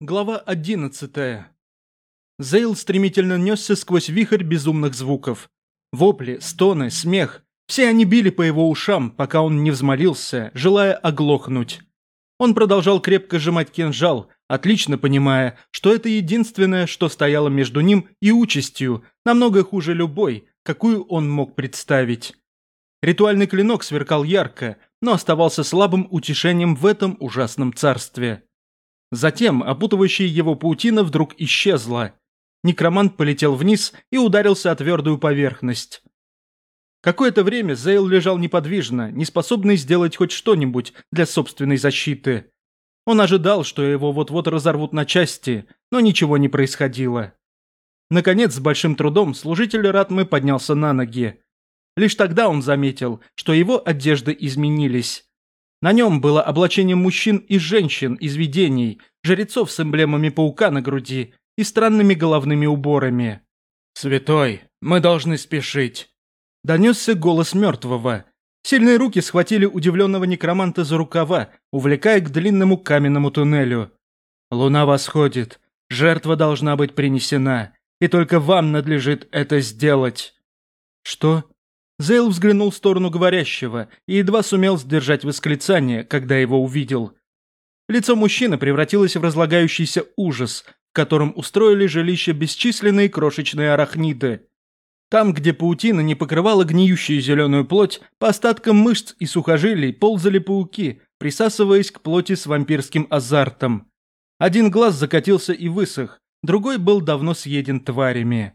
Глава 11. Зейл стремительно несся сквозь вихрь безумных звуков. Вопли, стоны, смех – все они били по его ушам, пока он не взмолился, желая оглохнуть. Он продолжал крепко сжимать кинжал, отлично понимая, что это единственное, что стояло между ним и участью, намного хуже любой, какую он мог представить. Ритуальный клинок сверкал ярко, но оставался слабым утешением в этом ужасном царстве. Затем опутывающая его паутина вдруг исчезла. Некромант полетел вниз и ударился о твердую поверхность. Какое-то время Зейл лежал неподвижно, неспособный сделать хоть что-нибудь для собственной защиты. Он ожидал, что его вот-вот разорвут на части, но ничего не происходило. Наконец, с большим трудом служитель Ратмы поднялся на ноги. Лишь тогда он заметил, что его одежды изменились. На нем было облачение мужчин и женщин из видений, жрецов с эмблемами паука на груди и странными головными уборами. «Святой, мы должны спешить!» Донесся голос мертвого. Сильные руки схватили удивленного некроманта за рукава, увлекая к длинному каменному туннелю. «Луна восходит. Жертва должна быть принесена. И только вам надлежит это сделать». «Что?» Зейл взглянул в сторону говорящего и едва сумел сдержать восклицание, когда его увидел. Лицо мужчины превратилось в разлагающийся ужас, в котором устроили жилище бесчисленные крошечные арахниды. Там, где паутина не покрывала гниющую зеленую плоть, по остаткам мышц и сухожилий ползали пауки, присасываясь к плоти с вампирским азартом. Один глаз закатился и высох, другой был давно съеден тварями.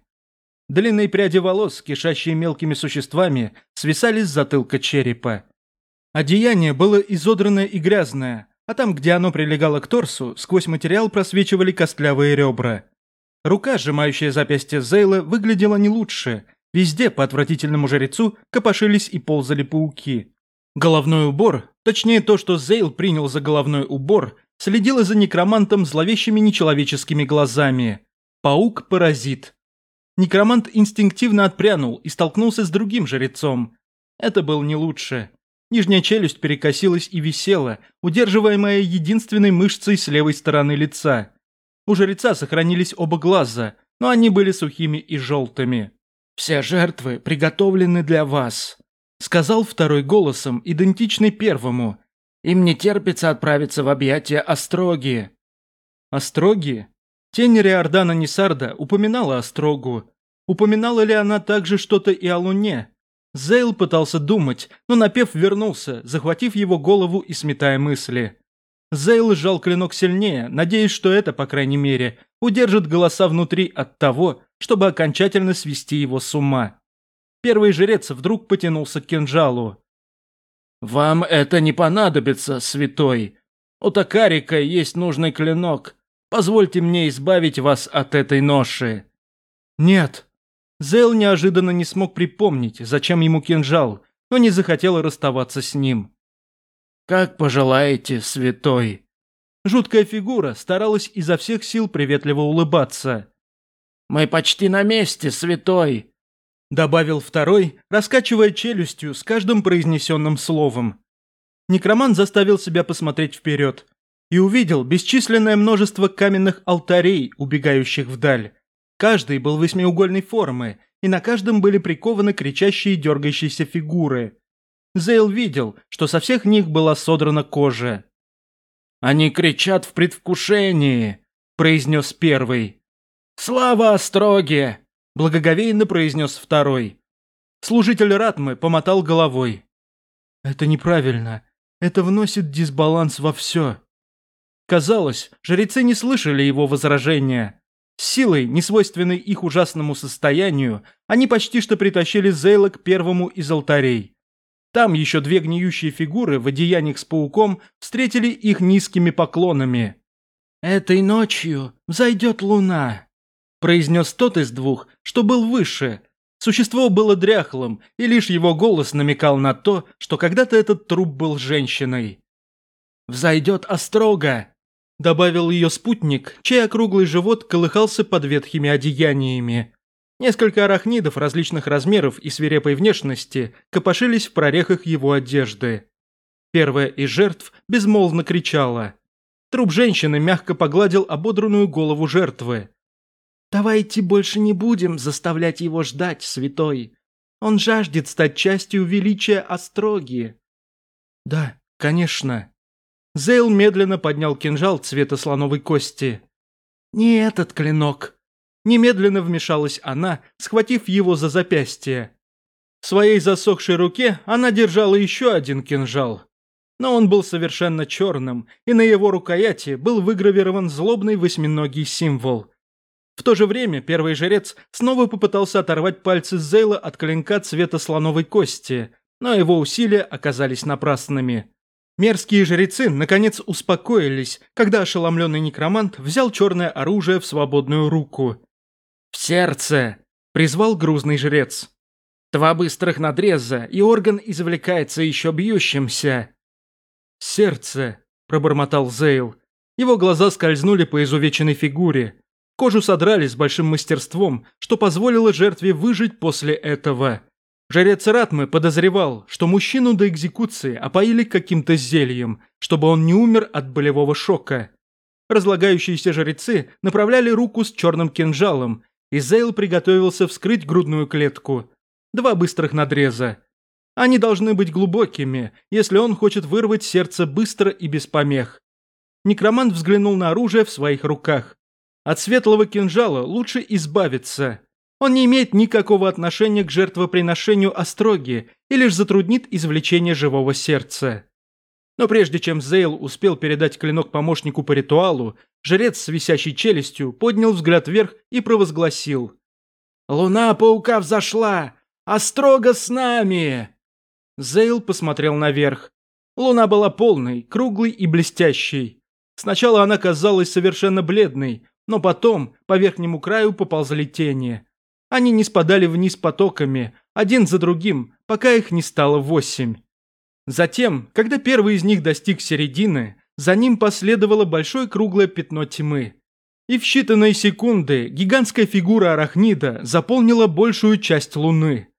Длинные пряди волос, кишащие мелкими существами, свисали с затылка черепа. Одеяние было изодранное и грязное, а там, где оно прилегало к торсу, сквозь материал просвечивали костлявые ребра. Рука, сжимающая запястье Зейла, выглядела не лучше. Везде по отвратительному жрецу копошились и ползали пауки. Головной убор, точнее то, что Зейл принял за головной убор, следило за некромантом зловещими нечеловеческими глазами. Паук-паразит. Некромант инстинктивно отпрянул и столкнулся с другим жрецом. Это был не лучше. Нижняя челюсть перекосилась и висела, удерживаемая единственной мышцей с левой стороны лица. У жреца сохранились оба глаза, но они были сухими и желтыми. «Все жертвы приготовлены для вас», — сказал второй голосом, идентичный первому. «Им не терпится отправиться в объятия Остроги». «Остроги?» Тень Риордана Несарда упоминала о Строгу. Упоминала ли она также что-то и о Луне? Зейл пытался думать, но напев вернулся, захватив его голову и сметая мысли. Зейл сжал клинок сильнее, надеясь, что это, по крайней мере, удержит голоса внутри от того, чтобы окончательно свести его с ума. Первый жрец вдруг потянулся к кинжалу. «Вам это не понадобится, святой. У Токарика есть нужный клинок. Позвольте мне избавить вас от этой ноши». «Нет». Зейл неожиданно не смог припомнить, зачем ему кинжал, но не захотел расставаться с ним. «Как пожелаете, святой». Жуткая фигура старалась изо всех сил приветливо улыбаться. «Мы почти на месте, святой!» Добавил второй, раскачивая челюстью с каждым произнесенным словом. Некроман заставил себя посмотреть вперед – и увидел бесчисленное множество каменных алтарей, убегающих вдаль. Каждый был восьмиугольной формы, и на каждом были прикованы кричащие дергающиеся фигуры. Зейл видел, что со всех них была содрана кожа. «Они кричат в предвкушении», – произнес первый. «Слава Остроге!» – благоговейно произнес второй. Служитель Ратмы помотал головой. «Это неправильно. Это вносит дисбаланс во все». Казалось, жрецы не слышали его возражения. С силой, несвойственной их ужасному состоянию, они почти что притащили Зейла к первому из алтарей. Там еще две гниющие фигуры в одеяниях с пауком встретили их низкими поклонами. «Этой ночью взойдет луна», – произнес тот из двух, что был выше. Существо было дряхлым, и лишь его голос намекал на то, что когда-то этот труп был женщиной. «Взойдет острога», добавил ее спутник, чей округлый живот колыхался под ветхими одеяниями. Несколько арахнидов различных размеров и свирепой внешности копошились в прорехах его одежды. Первая из жертв безмолвно кричала. Труп женщины мягко погладил ободранную голову жертвы. «Давайте больше не будем заставлять его ждать, святой. Он жаждет стать частью величия Остроги». «Да, конечно», Зейл медленно поднял кинжал цвета слоновой кости. «Не этот клинок!» Немедленно вмешалась она, схватив его за запястье. В своей засохшей руке она держала еще один кинжал. Но он был совершенно черным, и на его рукояти был выгравирован злобный восьминогий символ. В то же время первый жрец снова попытался оторвать пальцы Зейла от клинка цвета слоновой кости, но его усилия оказались напрасными. Мерзкие жрецы, наконец, успокоились, когда ошеломленный некромант взял черное оружие в свободную руку. «В сердце!» – призвал грузный жрец. «Два быстрых надреза, и орган извлекается еще бьющимся!» «Сердце!» – пробормотал Зейл. Его глаза скользнули по изувеченной фигуре. Кожу содрали с большим мастерством, что позволило жертве выжить после этого. Жрец Ратмы подозревал, что мужчину до экзекуции опоили каким-то зельем, чтобы он не умер от болевого шока. Разлагающиеся жрецы направляли руку с черным кинжалом, и Зейл приготовился вскрыть грудную клетку. Два быстрых надреза. Они должны быть глубокими, если он хочет вырвать сердце быстро и без помех. Некромант взглянул на оружие в своих руках. От светлого кинжала лучше избавиться. Он не имеет никакого отношения к жертвоприношению а Остроги и лишь затруднит извлечение живого сердца. Но прежде чем Зейл успел передать клинок помощнику по ритуалу, жрец с висящей челюстью поднял взгляд вверх и провозгласил. «Луна паука взошла! А Острога с нами!» Зейл посмотрел наверх. Луна была полной, круглой и блестящей. Сначала она казалась совершенно бледной, но потом по верхнему краю поползли тени. Они не спадали вниз потоками, один за другим, пока их не стало восемь. Затем, когда первый из них достиг середины, за ним последовало большое круглое пятно тьмы. И в считанные секунды гигантская фигура арахнида заполнила большую часть луны.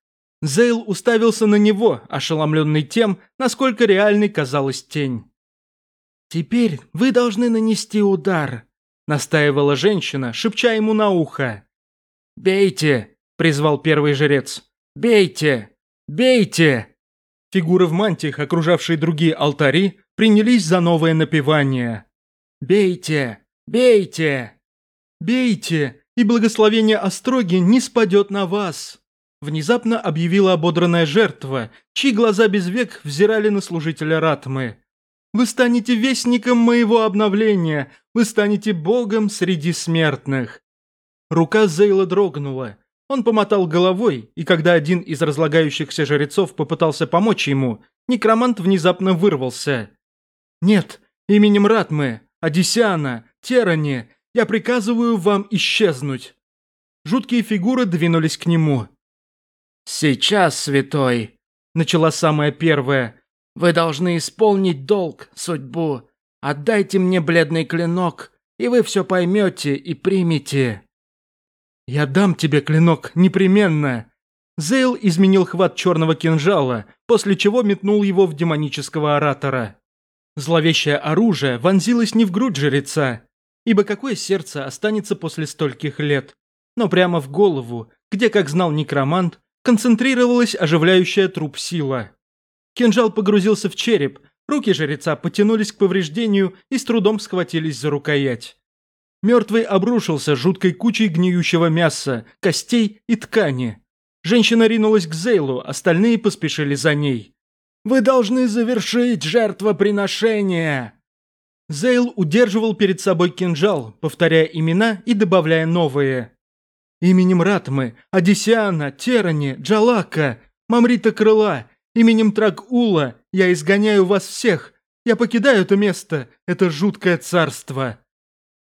Зейл уставился на него, ошеломленный тем, насколько реальной казалась тень. «Теперь вы должны нанести удар», — настаивала женщина, шепча ему на ухо. «Бейте!» – призвал первый жрец. «Бейте! Бейте!» Фигуры в мантиях, окружавшие другие алтари, принялись за новое напевание. «Бейте! Бейте! Бейте, и благословение Остроги не спадет на вас!» Внезапно объявила ободранная жертва, чьи глаза без век взирали на служителя Ратмы. «Вы станете вестником моего обновления, вы станете богом среди смертных. Рука Зейла дрогнула. Он помотал головой, и когда один из разлагающихся жрецов попытался помочь ему, некромант внезапно вырвался. «Нет, именем Ратмы, Одиссиана, Теране, я приказываю вам исчезнуть!» Жуткие фигуры двинулись к нему. «Сейчас, святой!» – начала самая первая. «Вы должны исполнить долг, судьбу. Отдайте мне бледный клинок, и вы все поймете и примете». «Я дам тебе клинок, непременно!» Зейл изменил хват черного кинжала, после чего метнул его в демонического оратора. Зловещее оружие вонзилось не в грудь жреца, ибо какое сердце останется после стольких лет, но прямо в голову, где, как знал некромант, концентрировалась оживляющая труп сила. Кинжал погрузился в череп, руки жреца потянулись к повреждению и с трудом схватились за рукоять. Мертвый обрушился жуткой кучей гниющего мяса, костей и ткани. Женщина ринулась к Зейлу, остальные поспешили за ней. «Вы должны завершить жертвоприношение!» Зейл удерживал перед собой кинжал, повторяя имена и добавляя новые. «Именем Ратмы, Одиссиана, Терани, Джалака, Мамрита Крыла, именем Трагула я изгоняю вас всех, я покидаю это место, это жуткое царство!»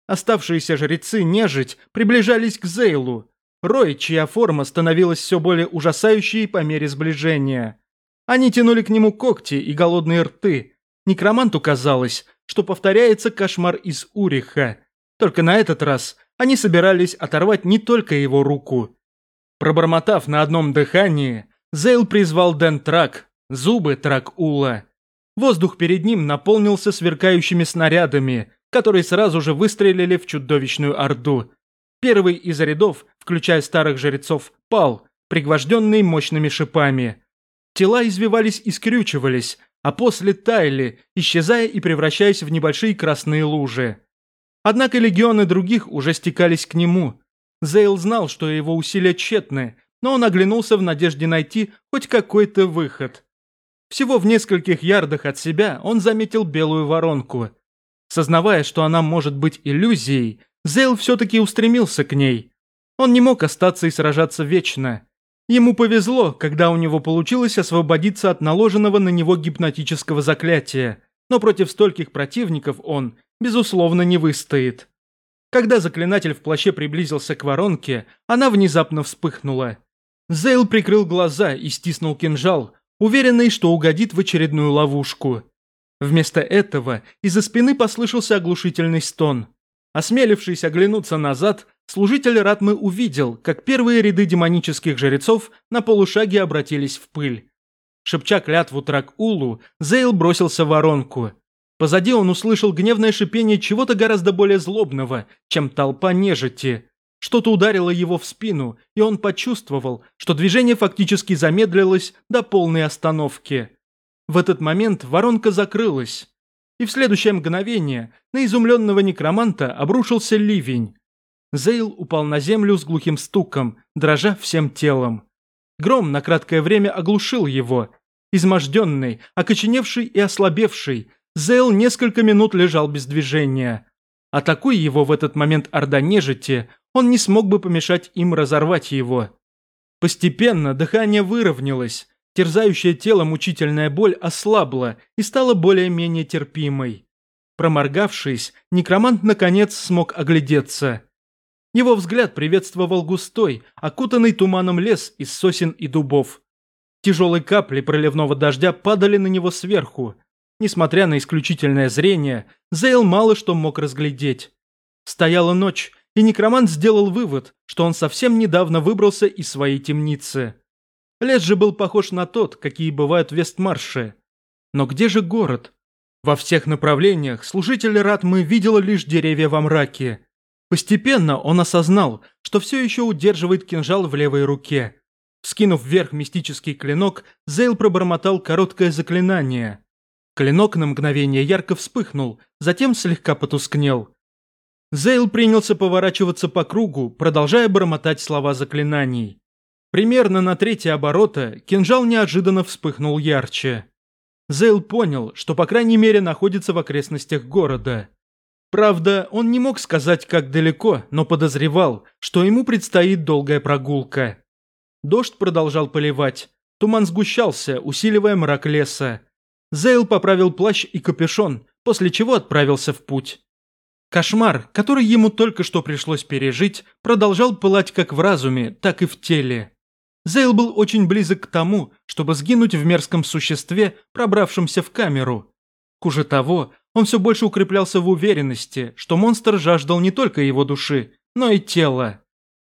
Оставшиеся жрецы нежить приближались к Зейлу, Рой, чья форма становилась все более ужасающей по мере сближения. Они тянули к нему когти и голодные рты. Некроманту казалось, что повторяется кошмар из Уриха. Только на этот раз они собирались оторвать не только его руку. Пробормотав на одном дыхании, Зейл призвал Дэн Трак, зубы Трак Ула. Воздух перед ним наполнился сверкающими снарядами, которые сразу же выстрелили в чудовищную орду. Первый из рядов, включая старых жрецов, пал, пригвожденный мощными шипами. Тела извивались и скрючивались, а после таяли, исчезая и превращаясь в небольшие красные лужи. Однако легионы других уже стекались к нему. Зейл знал, что его усилия тщетны, но он оглянулся в надежде найти хоть какой-то выход. Всего в нескольких ярдах от себя он заметил белую воронку – Сознавая, что она может быть иллюзией, Зейл все-таки устремился к ней. Он не мог остаться и сражаться вечно. Ему повезло, когда у него получилось освободиться от наложенного на него гипнотического заклятия, но против стольких противников он, безусловно, не выстоит. Когда заклинатель в плаще приблизился к воронке, она внезапно вспыхнула. Зейл прикрыл глаза и стиснул кинжал, уверенный, что угодит в очередную ловушку. Вместо этого из-за спины послышался оглушительный стон. Осмелившись оглянуться назад, служитель Ратмы увидел, как первые ряды демонических жрецов на полушаге обратились в пыль. Шепча клятву Трак-Улу, Зейл бросился в воронку. Позади он услышал гневное шипение чего-то гораздо более злобного, чем толпа нежити. Что-то ударило его в спину, и он почувствовал, что движение фактически замедлилось до полной остановки. В этот момент воронка закрылась, и в следующее мгновение на изумленного некроманта обрушился ливень. Зейл упал на землю с глухим стуком, дрожа всем телом. Гром на краткое время оглушил его. Изможденный, окоченевший и ослабевший, Зейл несколько минут лежал без движения. Атакуя его в этот момент орда нежити, он не смог бы помешать им разорвать его. Постепенно дыхание выровнялось, Терзающее тело мучительная боль ослабла и стала более-менее терпимой. Проморгавшись, некромант наконец смог оглядеться. Его взгляд приветствовал густой, окутанный туманом лес из сосен и дубов. Тяжелые капли проливного дождя падали на него сверху. Несмотря на исключительное зрение, Зейл мало что мог разглядеть. Стояла ночь, и некромант сделал вывод, что он совсем недавно выбрался из своей темницы. Лес же был похож на тот, какие бывают в Вестмарше. Но где же город? Во всех направлениях служитель Ратмы видел лишь деревья во мраке. Постепенно он осознал, что все еще удерживает кинжал в левой руке. Скинув вверх мистический клинок, Зейл пробормотал короткое заклинание. Клинок на мгновение ярко вспыхнул, затем слегка потускнел. Зейл принялся поворачиваться по кругу, продолжая бормотать слова заклинаний. Примерно на третье оборота кинжал неожиданно вспыхнул ярче. Зейл понял, что по крайней мере находится в окрестностях города. Правда, он не мог сказать, как далеко, но подозревал, что ему предстоит долгая прогулка. Дождь продолжал поливать, туман сгущался, усиливая мрак леса. Зейл поправил плащ и капюшон, после чего отправился в путь. Кошмар, который ему только что пришлось пережить, продолжал пылать как в разуме, так и в теле. Зейл был очень близок к тому, чтобы сгинуть в мерзком существе, пробравшемся в камеру. Хуже того, он все больше укреплялся в уверенности, что монстр жаждал не только его души, но и тела.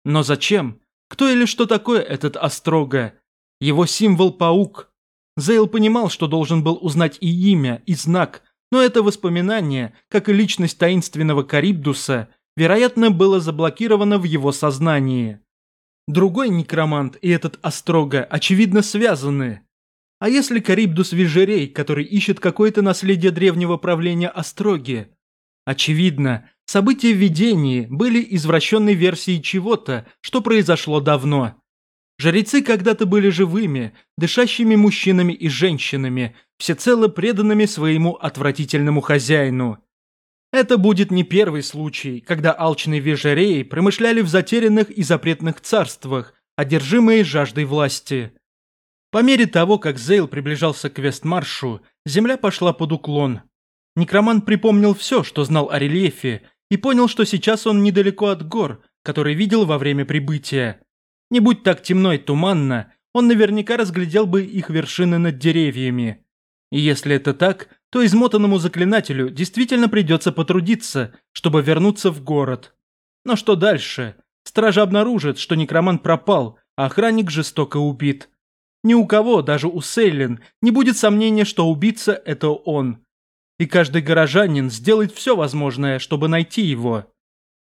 Но зачем? Кто или что такое этот Острога? Его символ – паук. Зейл понимал, что должен был узнать и имя, и знак, но это воспоминание, как и личность таинственного Карибдуса, вероятно, было заблокировано в его сознании. Другой некромант и этот Острога очевидно связаны. А если Карибдус Вежерей, который ищет какое-то наследие древнего правления Остроги? Очевидно, события в видении были извращенной версией чего-то, что произошло давно. Жрецы когда-то были живыми, дышащими мужчинами и женщинами, всецело преданными своему отвратительному хозяину. Это будет не первый случай, когда алчные вежереи промышляли в затерянных и запретных царствах, одержимые жаждой власти. По мере того, как Зейл приближался к Вестмаршу, земля пошла под уклон. Некроман припомнил все, что знал о рельефе, и понял, что сейчас он недалеко от гор, которые видел во время прибытия. Не будь так темно и туманно, он наверняка разглядел бы их вершины над деревьями. И если это так, то измотанному заклинателю действительно придется потрудиться, чтобы вернуться в город. Но что дальше? Стража обнаружит, что некромант пропал, а охранник жестоко убит. Ни у кого, даже у Сейлин, не будет сомнения, что убийца – это он. И каждый горожанин сделает все возможное, чтобы найти его.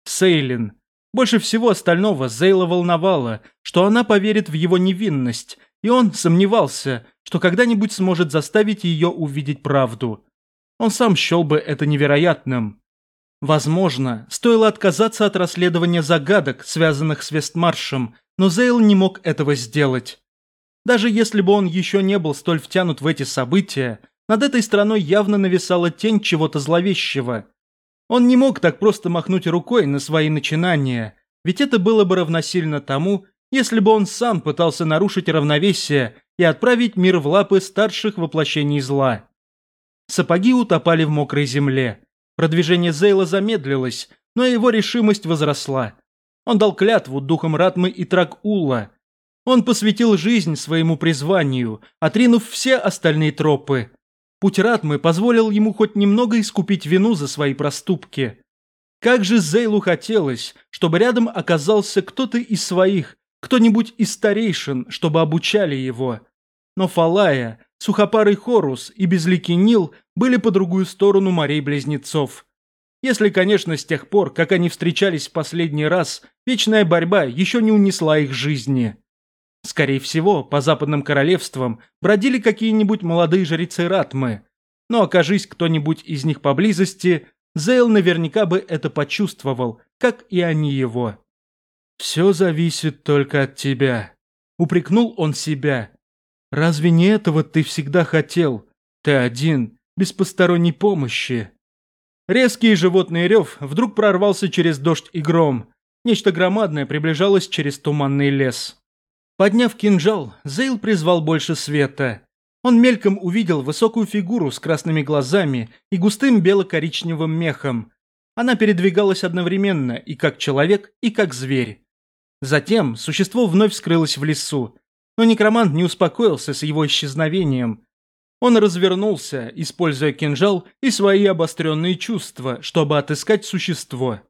Сейлин. Больше всего остального Зейла волновало, что она поверит в его невинность, и он сомневался, что когда-нибудь сможет заставить ее увидеть правду. Он сам счел бы это невероятным. Возможно, стоило отказаться от расследования загадок, связанных с Вестмаршем, но Зейл не мог этого сделать. Даже если бы он еще не был столь втянут в эти события, над этой страной явно нависала тень чего-то зловещего. Он не мог так просто махнуть рукой на свои начинания, ведь это было бы равносильно тому, если бы он сам пытался нарушить равновесие и отправить мир в лапы старших воплощений зла. Сапоги утопали в мокрой земле. Продвижение Зейла замедлилось, но его решимость возросла. Он дал клятву духам Ратмы и Трак-Улла. Он посвятил жизнь своему призванию, отринув все остальные тропы. Путь Ратмы позволил ему хоть немного искупить вину за свои проступки. Как же Зейлу хотелось, чтобы рядом оказался кто-то из своих, кто-нибудь из старейшин, чтобы обучали его но Фалая, сухопарый Хорус и безликий Нил были по другую сторону морей-близнецов. Если, конечно, с тех пор, как они встречались в последний раз, вечная борьба еще не унесла их жизни. Скорее всего, по западным королевствам бродили какие-нибудь молодые жрецы Ратмы. Но окажись кто-нибудь из них поблизости, Зейл наверняка бы это почувствовал, как и они его. «Все зависит только от тебя», — упрекнул он себя, Разве не этого ты всегда хотел? Ты один, без посторонней помощи. Резкий животный рев вдруг прорвался через дождь и гром. Нечто громадное приближалось через туманный лес. Подняв кинжал, Зейл призвал больше света. Он мельком увидел высокую фигуру с красными глазами и густым бело-коричневым мехом. Она передвигалась одновременно и как человек, и как зверь. Затем существо вновь скрылось в лесу, но некромант не успокоился с его исчезновением. Он развернулся, используя кинжал и свои обостренные чувства, чтобы отыскать существо.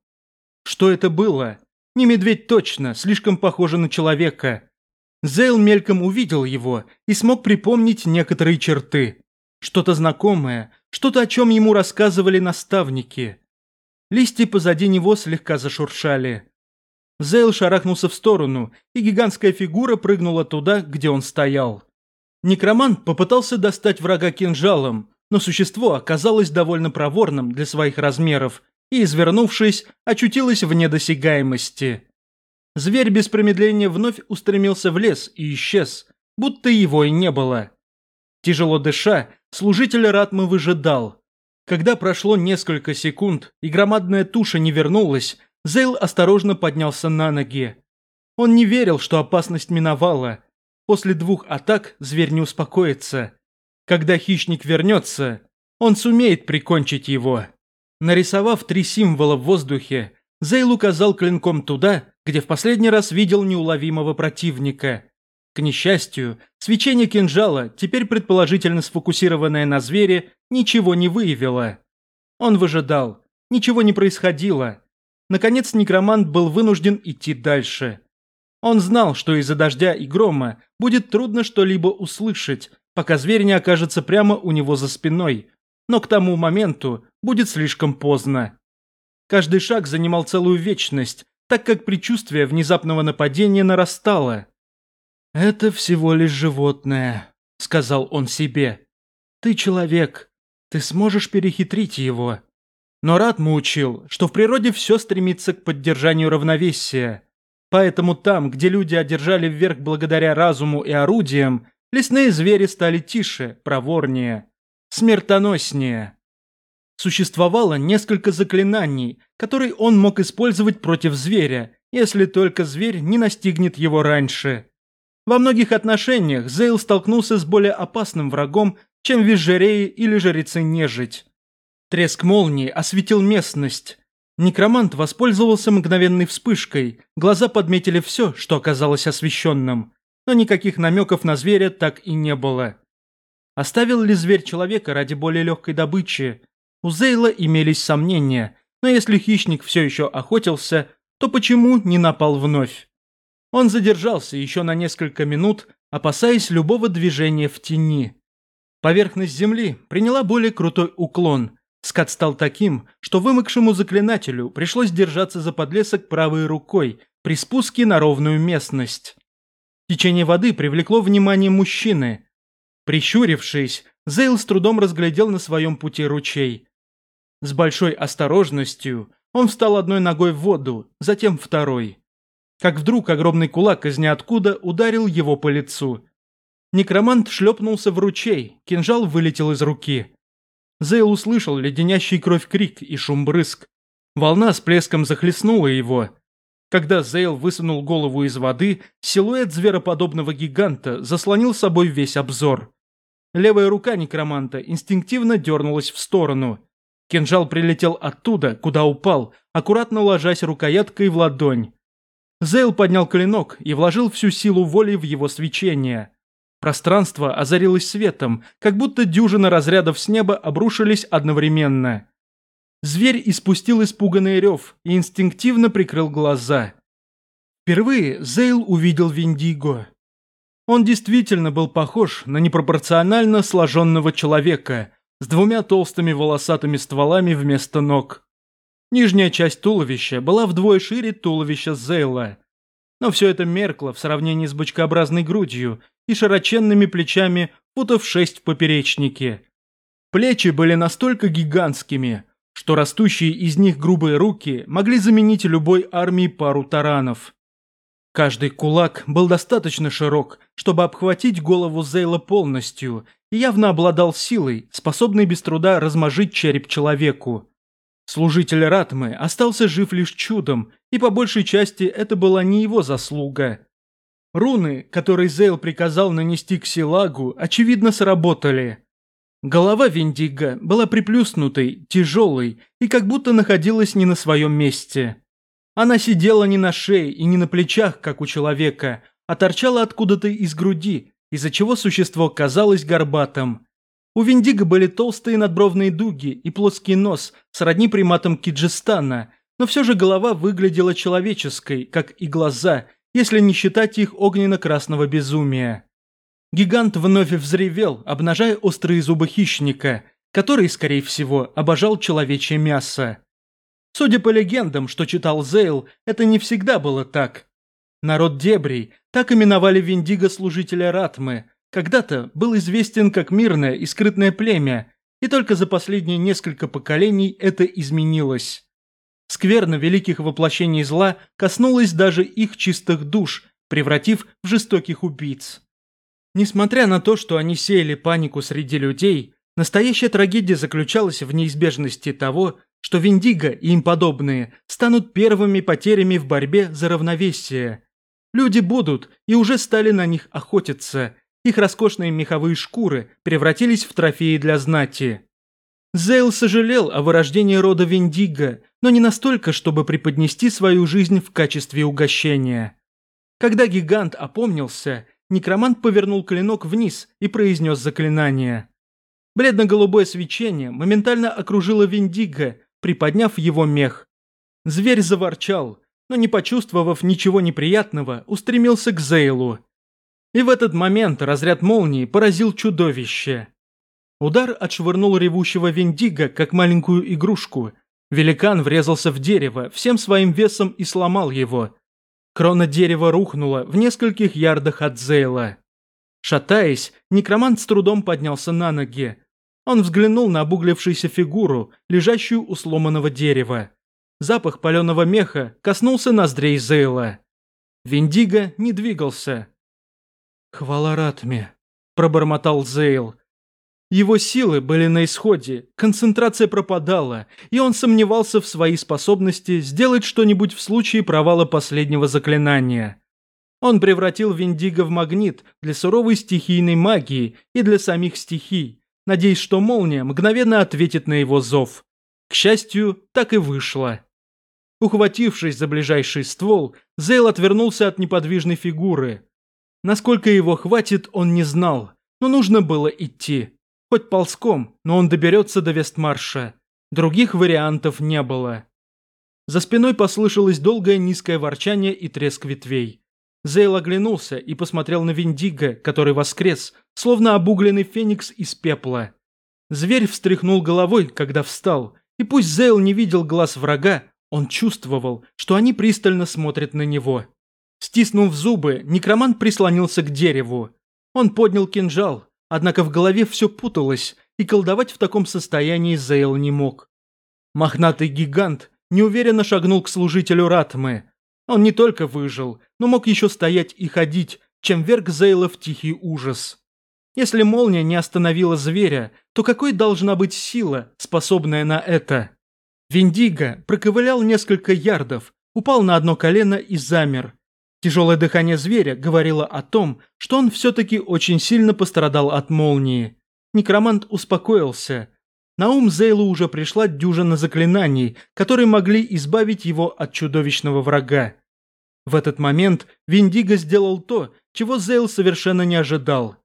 Что это было? Не медведь точно, слишком похоже на человека. Зейл мельком увидел его и смог припомнить некоторые черты. Что-то знакомое, что-то, о чем ему рассказывали наставники. Листья позади него слегка зашуршали. Зейл шарахнулся в сторону, и гигантская фигура прыгнула туда, где он стоял. Некромант попытался достать врага кинжалом, но существо оказалось довольно проворным для своих размеров и, извернувшись, очутилось в недосягаемости. Зверь без промедления вновь устремился в лес и исчез, будто его и не было. Тяжело дыша, служитель Ратмы выжидал. Когда прошло несколько секунд и громадная туша не вернулась, Зейл осторожно поднялся на ноги. Он не верил, что опасность миновала. После двух атак зверь не успокоится. Когда хищник вернется, он сумеет прикончить его. Нарисовав три символа в воздухе, Зейл указал клинком туда, где в последний раз видел неуловимого противника. К несчастью, свечение кинжала, теперь предположительно сфокусированное на звере, ничего не выявило. Он выжидал. Ничего не происходило. Наконец некромант был вынужден идти дальше. Он знал, что из-за дождя и грома будет трудно что-либо услышать, пока зверь не окажется прямо у него за спиной, но к тому моменту будет слишком поздно. Каждый шаг занимал целую вечность, так как предчувствие внезапного нападения нарастало. «Это всего лишь животное», — сказал он себе. «Ты человек. Ты сможешь перехитрить его. Но Ратму учил, что в природе все стремится к поддержанию равновесия. Поэтому там, где люди одержали вверх благодаря разуму и орудиям, лесные звери стали тише, проворнее, смертоноснее. Существовало несколько заклинаний, которые он мог использовать против зверя, если только зверь не настигнет его раньше. Во многих отношениях Зейл столкнулся с более опасным врагом, чем визжереи или жрецы нежить. Треск молнии осветил местность. Некромант воспользовался мгновенной вспышкой, глаза подметили все, что оказалось освещенным, но никаких намеков на зверя так и не было. Оставил ли зверь человека ради более легкой добычи? У Зейла имелись сомнения, но если хищник все еще охотился, то почему не напал вновь? Он задержался еще на несколько минут, опасаясь любого движения в тени. Поверхность земли приняла более крутой уклон – Скат стал таким, что вымокшему заклинателю пришлось держаться за подлесок правой рукой при спуске на ровную местность. Течение воды привлекло внимание мужчины. Прищурившись, Зейл с трудом разглядел на своем пути ручей. С большой осторожностью он встал одной ногой в воду, затем второй. Как вдруг огромный кулак из ниоткуда ударил его по лицу. Некромант шлепнулся в ручей, кинжал вылетел из руки. Зейл услышал леденящий кровь крик и шум брызг. Волна с плеском захлестнула его. Когда Зейл высунул голову из воды, силуэт звероподобного гиганта заслонил собой весь обзор. Левая рука некроманта инстинктивно дернулась в сторону. Кинжал прилетел оттуда, куда упал, аккуратно ложась рукояткой в ладонь. Зейл поднял клинок и вложил всю силу воли в его свечение. Пространство озарилось светом, как будто дюжина разрядов с неба обрушились одновременно. Зверь испустил испуганный рев и инстинктивно прикрыл глаза. Впервые Зейл увидел Виндиго. Он действительно был похож на непропорционально сложенного человека с двумя толстыми волосатыми стволами вместо ног. Нижняя часть туловища была вдвое шире туловища Зейла – но все это меркло в сравнении с бочкообразной грудью и широченными плечами футов шесть в поперечнике. Плечи были настолько гигантскими, что растущие из них грубые руки могли заменить любой армии пару таранов. Каждый кулак был достаточно широк, чтобы обхватить голову Зейла полностью, и явно обладал силой, способной без труда размажить череп человеку. Служитель Ратмы остался жив лишь чудом, и по большей части это была не его заслуга. Руны, которые Зейл приказал нанести к Силагу, очевидно сработали. Голова Вендиго была приплюснутой, тяжелой и как будто находилась не на своем месте. Она сидела не на шее и не на плечах, как у человека, а торчала откуда-то из груди, из-за чего существо казалось горбатым. У Виндиго были толстые надбровные дуги и плоский нос, сродни приматам Киджистана, но все же голова выглядела человеческой, как и глаза, если не считать их огненно-красного безумия. Гигант вновь взревел, обнажая острые зубы хищника, который, скорее всего, обожал человечье мясо. Судя по легендам, что читал Зейл, это не всегда было так. Народ Дебрий так именовали Виндиго служителя Ратмы, когда-то был известен как мирное и скрытное племя, и только за последние несколько поколений это изменилось. Скверно великих воплощений зла коснулось даже их чистых душ, превратив в жестоких убийц. Несмотря на то, что они сеяли панику среди людей, настоящая трагедия заключалась в неизбежности того, что Виндиго и им подобные станут первыми потерями в борьбе за равновесие. Люди будут и уже стали на них охотиться – их роскошные меховые шкуры превратились в трофеи для знати. Зейл сожалел о вырождении рода Вендиго, но не настолько, чтобы преподнести свою жизнь в качестве угощения. Когда гигант опомнился, некромант повернул клинок вниз и произнес заклинание. Бледно-голубое свечение моментально окружило Вендиго, приподняв его мех. Зверь заворчал, но не почувствовав ничего неприятного, устремился к Зейлу – и в этот момент разряд молнии поразил чудовище. Удар отшвырнул ревущего Вендиго, как маленькую игрушку. Великан врезался в дерево, всем своим весом и сломал его. Крона дерева рухнула в нескольких ярдах от Зейла. Шатаясь, некромант с трудом поднялся на ноги. Он взглянул на обуглившуюся фигуру, лежащую у сломанного дерева. Запах паленого меха коснулся ноздрей Зейла. Виндиго не двигался. «Хвала Ратме», — пробормотал Зейл. Его силы были на исходе, концентрация пропадала, и он сомневался в своей способности сделать что-нибудь в случае провала последнего заклинания. Он превратил Виндиго в магнит для суровой стихийной магии и для самих стихий, надеясь, что молния мгновенно ответит на его зов. К счастью, так и вышло. Ухватившись за ближайший ствол, Зейл отвернулся от неподвижной фигуры – Насколько его хватит, он не знал, но нужно было идти. Хоть ползком, но он доберется до Вестмарша. Других вариантов не было. За спиной послышалось долгое низкое ворчание и треск ветвей. Зейл оглянулся и посмотрел на Виндиго, который воскрес, словно обугленный феникс из пепла. Зверь встряхнул головой, когда встал, и пусть Зейл не видел глаз врага, он чувствовал, что они пристально смотрят на него. Стиснув зубы, некромант прислонился к дереву. Он поднял кинжал, однако в голове все путалось, и колдовать в таком состоянии Зейл не мог. Мохнатый гигант неуверенно шагнул к служителю Ратмы. Он не только выжил, но мог еще стоять и ходить, чем верг Зейла в тихий ужас. Если молния не остановила зверя, то какой должна быть сила, способная на это? Виндиго проковылял несколько ярдов, упал на одно колено и замер, Тяжелое дыхание зверя говорило о том, что он все-таки очень сильно пострадал от молнии. Некромант успокоился. На ум Зейлу уже пришла дюжина заклинаний, которые могли избавить его от чудовищного врага. В этот момент Виндиго сделал то, чего Зейл совершенно не ожидал.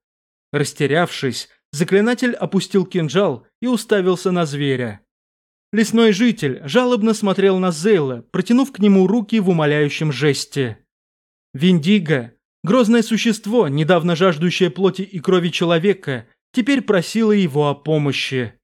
Растерявшись, заклинатель опустил кинжал и уставился на зверя. Лесной житель жалобно смотрел на Зейла, протянув к нему руки в умоляющем жесте. Виндиго, грозное существо, недавно жаждущее плоти и крови человека, теперь просило его о помощи.